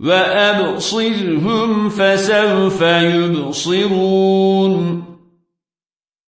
وأبصرهم فسوف يبصرون